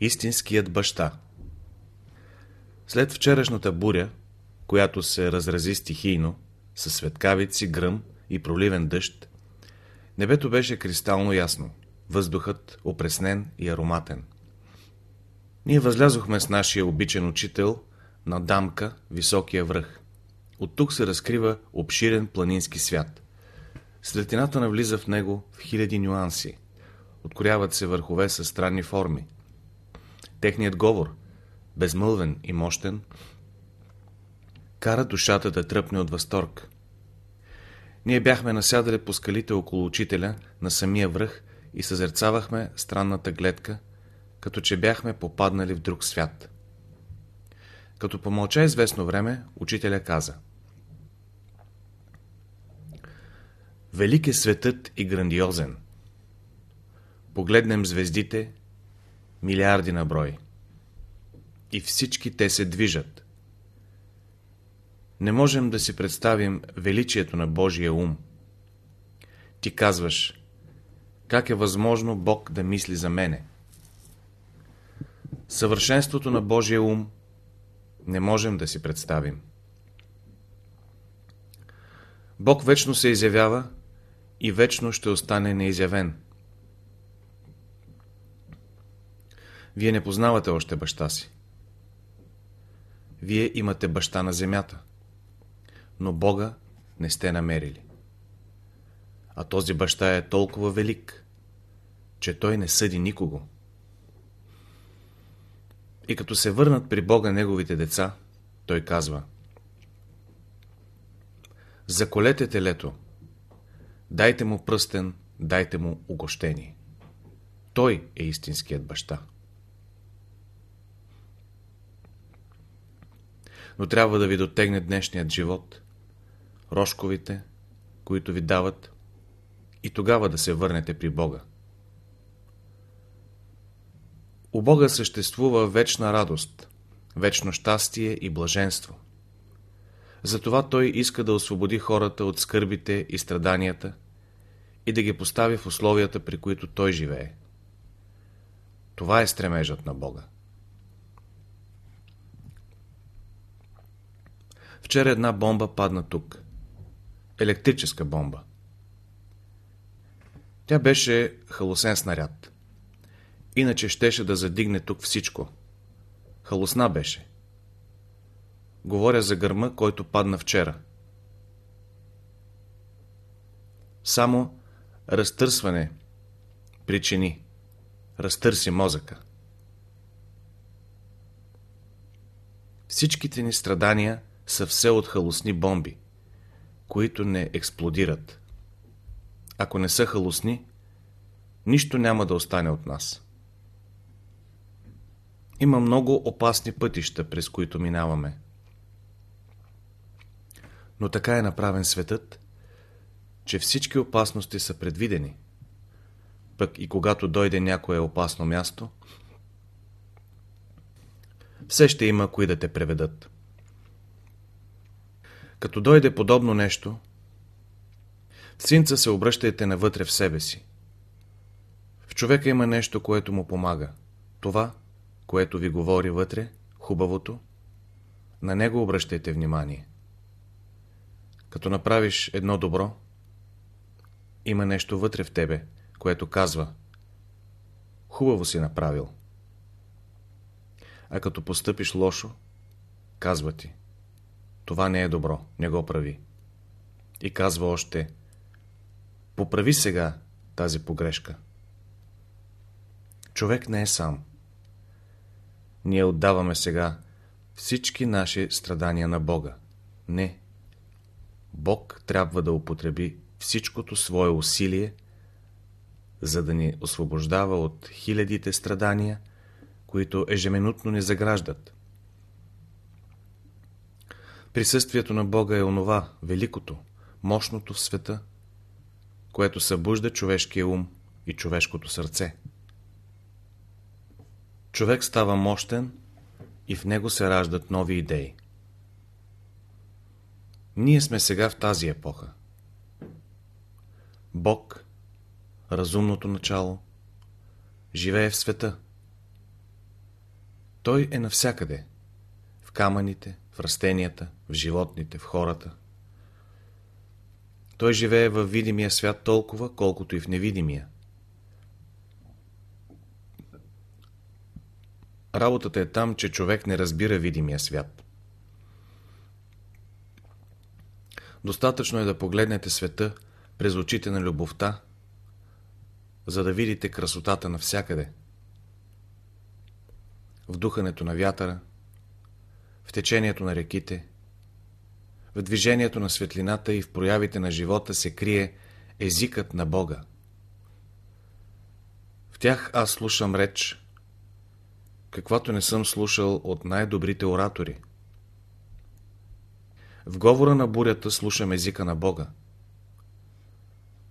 Истинският баща След вчерашната буря, която се разрази стихийно, със светкавици, гръм и проливен дъжд, небето беше кристално ясно, въздухът опреснен и ароматен. Ние възлязохме с нашия обичен учител на дамка Високия връх. От тук се разкрива обширен планински свят. Светлината навлиза в него в хиляди нюанси. Откоряват се върхове със странни форми. Техният говор, безмълвен и мощен, кара душата да тръпне от възторг. Ние бяхме насядали по скалите около учителя на самия връх и съзерцавахме странната гледка, като че бяхме попаднали в друг свят. Като помълча известно време, учителя каза Велик е светът и грандиозен. Погледнем звездите, милиарди на брой. И всички те се движат. Не можем да си представим величието на Божия ум. Ти казваш, как е възможно Бог да мисли за мене? Съвършенството на Божия ум не можем да си представим. Бог вечно се изявява и вечно ще остане неизявен. Вие не познавате още баща си. Вие имате баща на земята, но Бога не сте намерили. А този баща е толкова велик, че той не съди никого. И като се върнат при Бога неговите деца, той казва Заколете телето, дайте му пръстен, дайте му угощение. Той е истинският баща. Но трябва да ви дотегне днешният живот, рожковите, които ви дават, и тогава да се върнете при Бога. У Бога съществува вечна радост, вечно щастие и блаженство. Затова Той иска да освободи хората от скърбите и страданията и да ги постави в условията, при които Той живее. Това е стремежът на Бога. Вчера една бомба падна тук. Електрическа бомба. Тя беше халосен снаряд. Иначе щеше да задигне тук всичко. Халосна беше. Говоря за гърма, който падна вчера. Само разтърсване причини. Разтърси мозъка. Всичките ни страдания са все от халосни бомби, които не експлодират. Ако не са халосни, нищо няма да остане от нас. Има много опасни пътища, през които минаваме. Но така е направен светът, че всички опасности са предвидени. Пък и когато дойде някое опасно място, все ще има кои да те преведат. Като дойде подобно нещо, в синца се обръщайте навътре в себе си. В човека има нещо, което му помага. Това – което ви говори вътре, хубавото, на него обръщайте внимание. Като направиш едно добро, има нещо вътре в тебе, което казва Хубаво си направил. А като постъпиш лошо, казва ти Това не е добро, не го прави. И казва още Поправи сега тази погрешка. Човек не е сам ние отдаваме сега всички наши страдания на Бога. Не. Бог трябва да употреби всичкото свое усилие, за да ни освобождава от хилядите страдания, които ежеминутно ни заграждат. Присъствието на Бога е онова, великото, мощното в света, което събужда човешкия ум и човешкото сърце. Човек става мощен и в него се раждат нови идеи. Ние сме сега в тази епоха. Бог, разумното начало, живее в света. Той е навсякъде. В камъните, в растенията, в животните, в хората. Той живее в видимия свят толкова, колкото и в невидимия. Работата е там, че човек не разбира видимия свят. Достатъчно е да погледнете света през очите на любовта, за да видите красотата навсякъде. В духането на вятъра, в течението на реките, в движението на светлината и в проявите на живота се крие езикът на Бога. В тях аз слушам реч, каквато не съм слушал от най-добрите оратори. В говора на бурята слушам езика на Бога.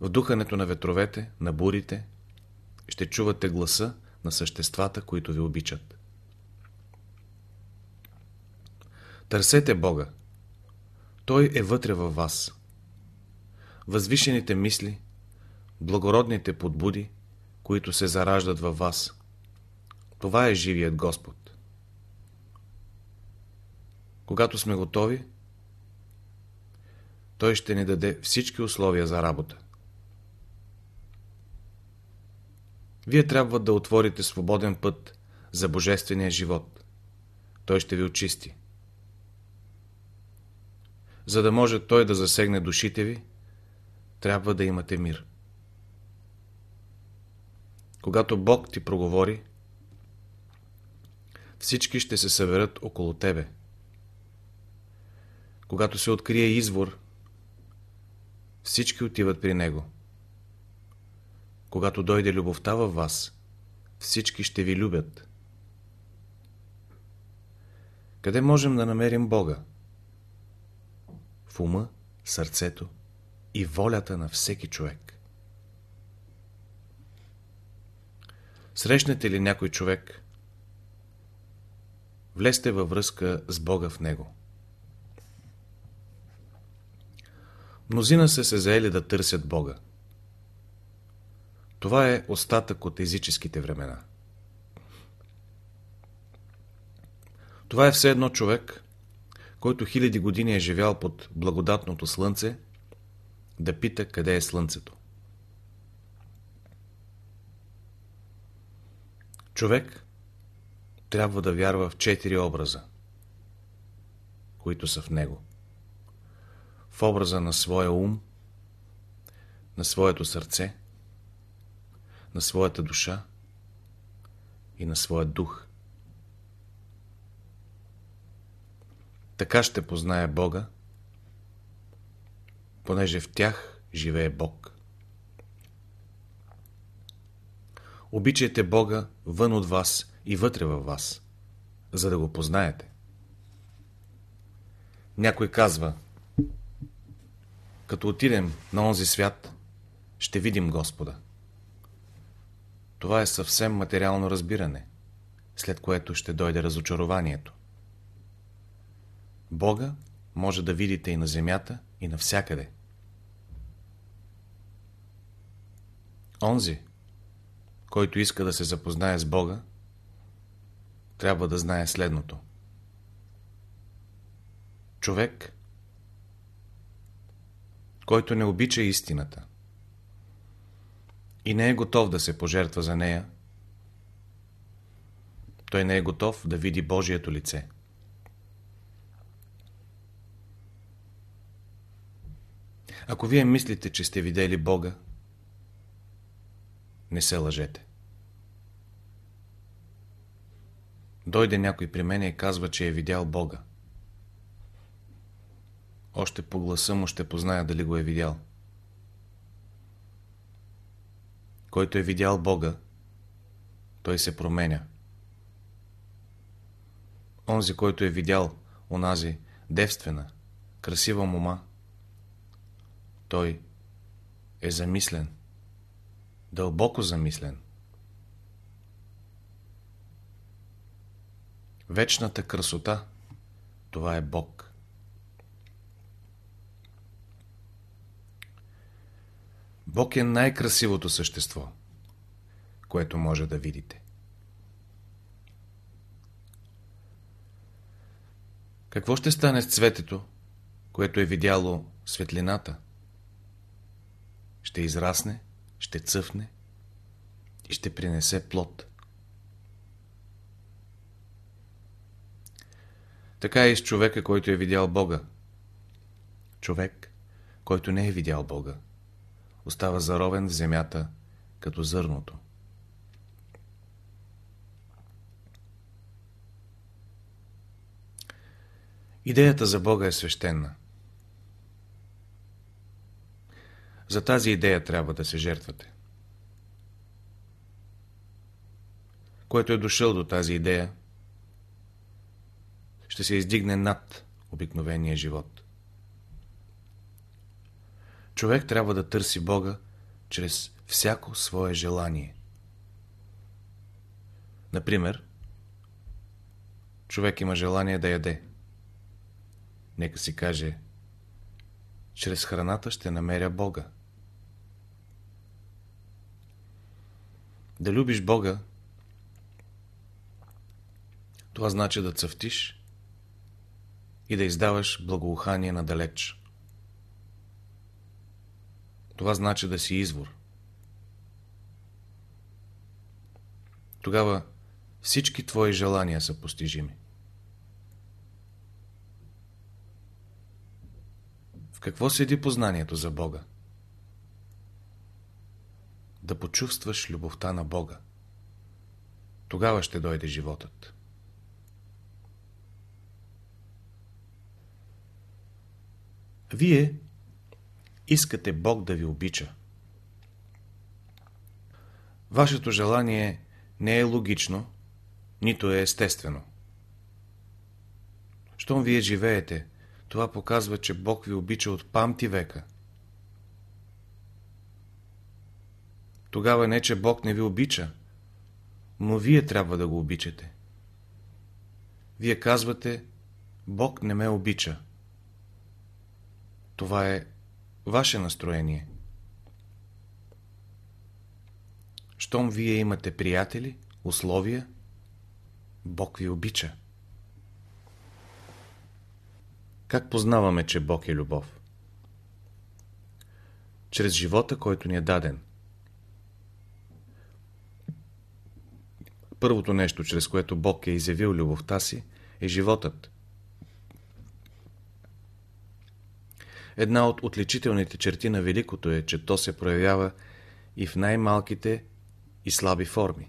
В духането на ветровете, на бурите, ще чувате гласа на съществата, които ви обичат. Търсете Бога. Той е вътре във вас. Възвишените мисли, благородните подбуди, които се зараждат във вас. Това е живият Господ. Когато сме готови, Той ще ни даде всички условия за работа. Вие трябва да отворите свободен път за Божествения живот. Той ще ви очисти. За да може Той да засегне душите ви, трябва да имате мир. Когато Бог ти проговори, всички ще се съберат около тебе. Когато се открие извор, всички отиват при него. Когато дойде любовта във вас, всички ще ви любят. Къде можем да намерим Бога? Ума, сърцето и волята на всеки човек. Срещнете ли някой човек, влезте във връзка с Бога в него. Мнозина са се заели да търсят Бога. Това е остатък от езическите времена. Това е все едно човек, който хиляди години е живял под благодатното слънце, да пита къде е слънцето. Човек трябва да вярва в четири образа, които са в него. В образа на своя ум, на своето сърце, на своята душа и на своя дух. Така ще познае Бога, понеже в тях живее Бог. Обичайте Бога вън от вас и вътре във вас, за да го познаете. Някой казва, като отидем на онзи свят, ще видим Господа. Това е съвсем материално разбиране, след което ще дойде разочарованието. Бога може да видите и на земята, и навсякъде. Онзи, който иска да се запознае с Бога, трябва да знае следното. Човек, който не обича истината и не е готов да се пожертва за нея, той не е готов да види Божието лице. Ако вие мислите, че сте видели Бога, не се лъжете. Дойде някой при мене и казва, че е видял Бога. Още по гласа му ще позная дали го е видял. Който е видял Бога, той се променя. Онзи, който е видял онази девствена, красива мома, той е замислен, дълбоко замислен. Вечната красота, това е Бог. Бог е най-красивото същество, което може да видите. Какво ще стане с цветето, което е видяло светлината? Ще израсне, ще цъфне и ще принесе плод. Така е и с човека, който е видял Бога. Човек, който не е видял Бога, остава заровен в земята, като зърното. Идеята за Бога е свещена. За тази идея трябва да се жертвате. Който е дошъл до тази идея, ще се издигне над обикновения живот. Човек трябва да търси Бога чрез всяко свое желание. Например, човек има желание да яде. Нека си каже, чрез храната ще намеря Бога. Да любиш Бога, това значи да цъфтиш и да издаваш благоухание надалеч. Това значи да си извор. Тогава всички твои желания са постижими. В какво седи познанието за Бога? Почувстваш любовта на Бога. Тогава ще дойде животът. Вие искате Бог да ви обича. Вашето желание не е логично, нито е естествено. Щом вие живеете, това показва, че Бог ви обича от памти века. Тогава не, че Бог не ви обича, но вие трябва да го обичате. Вие казвате, Бог не ме обича. Това е ваше настроение. Щом вие имате приятели, условия, Бог ви обича. Как познаваме, че Бог е любов? Чрез живота, който ни е даден. Първото нещо, чрез което Бог е изявил любовта си, е животът. Една от отличителните черти на Великото е, че то се проявява и в най-малките и слаби форми.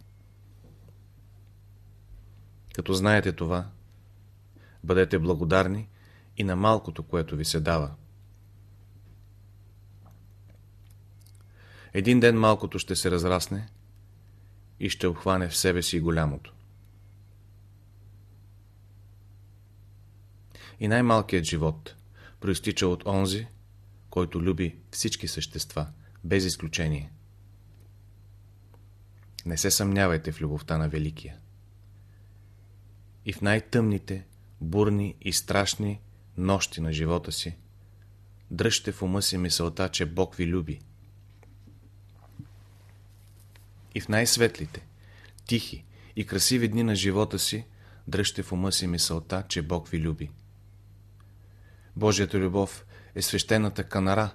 Като знаете това, бъдете благодарни и на малкото, което ви се дава. Един ден малкото ще се разрасне и ще обхване в себе си голямото. И най-малкият живот проистича от онзи, който люби всички същества, без изключение. Не се съмнявайте в любовта на Великия. И в най-тъмните, бурни и страшни нощи на живота си, дръжте в ума си мисълта, че Бог ви люби. И в най-светлите, тихи и красиви дни на живота си, дръжте в ума си мисълта, че Бог ви люби. Божията любов е свещената канара,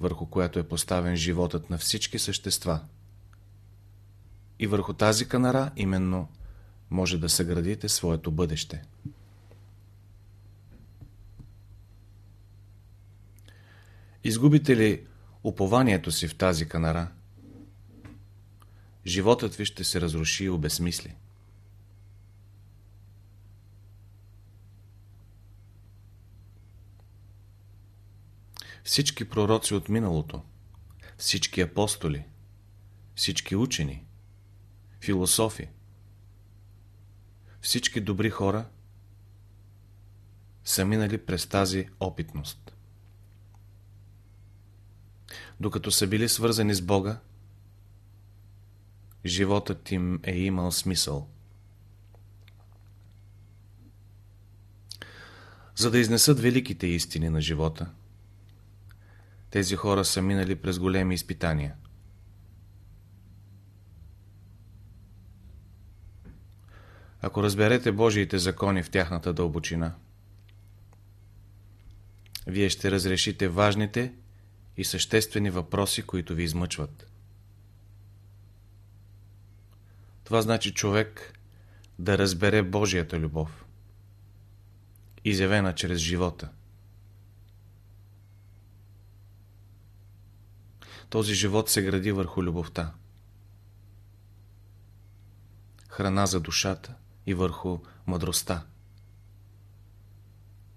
върху която е поставен животът на всички същества. И върху тази канара именно може да съградите своето бъдеще. Изгубите ли упованието си в тази канара, животът ви ще се разруши и обезмисли. Всички пророци от миналото, всички апостоли, всички учени, философи, всички добри хора са минали през тази опитност. Докато са били свързани с Бога, животът им е имал смисъл. За да изнесат великите истини на живота, тези хора са минали през големи изпитания. Ако разберете Божиите закони в тяхната дълбочина, вие ще разрешите важните и съществени въпроси, които ви измъчват. Това значи човек да разбере Божията любов, изявена чрез живота. Този живот се гради върху любовта. Храна за душата и върху мъдростта.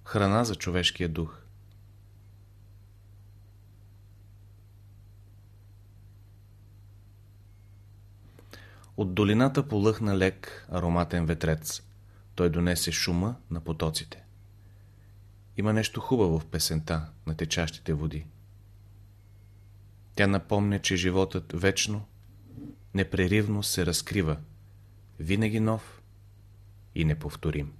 Храна за човешкия дух. От долината полъхна лек ароматен ветрец. Той донесе шума на потоците. Има нещо хубаво в песента на течащите води. Тя напомня, че животът вечно, непреривно се разкрива, винаги нов и неповторим.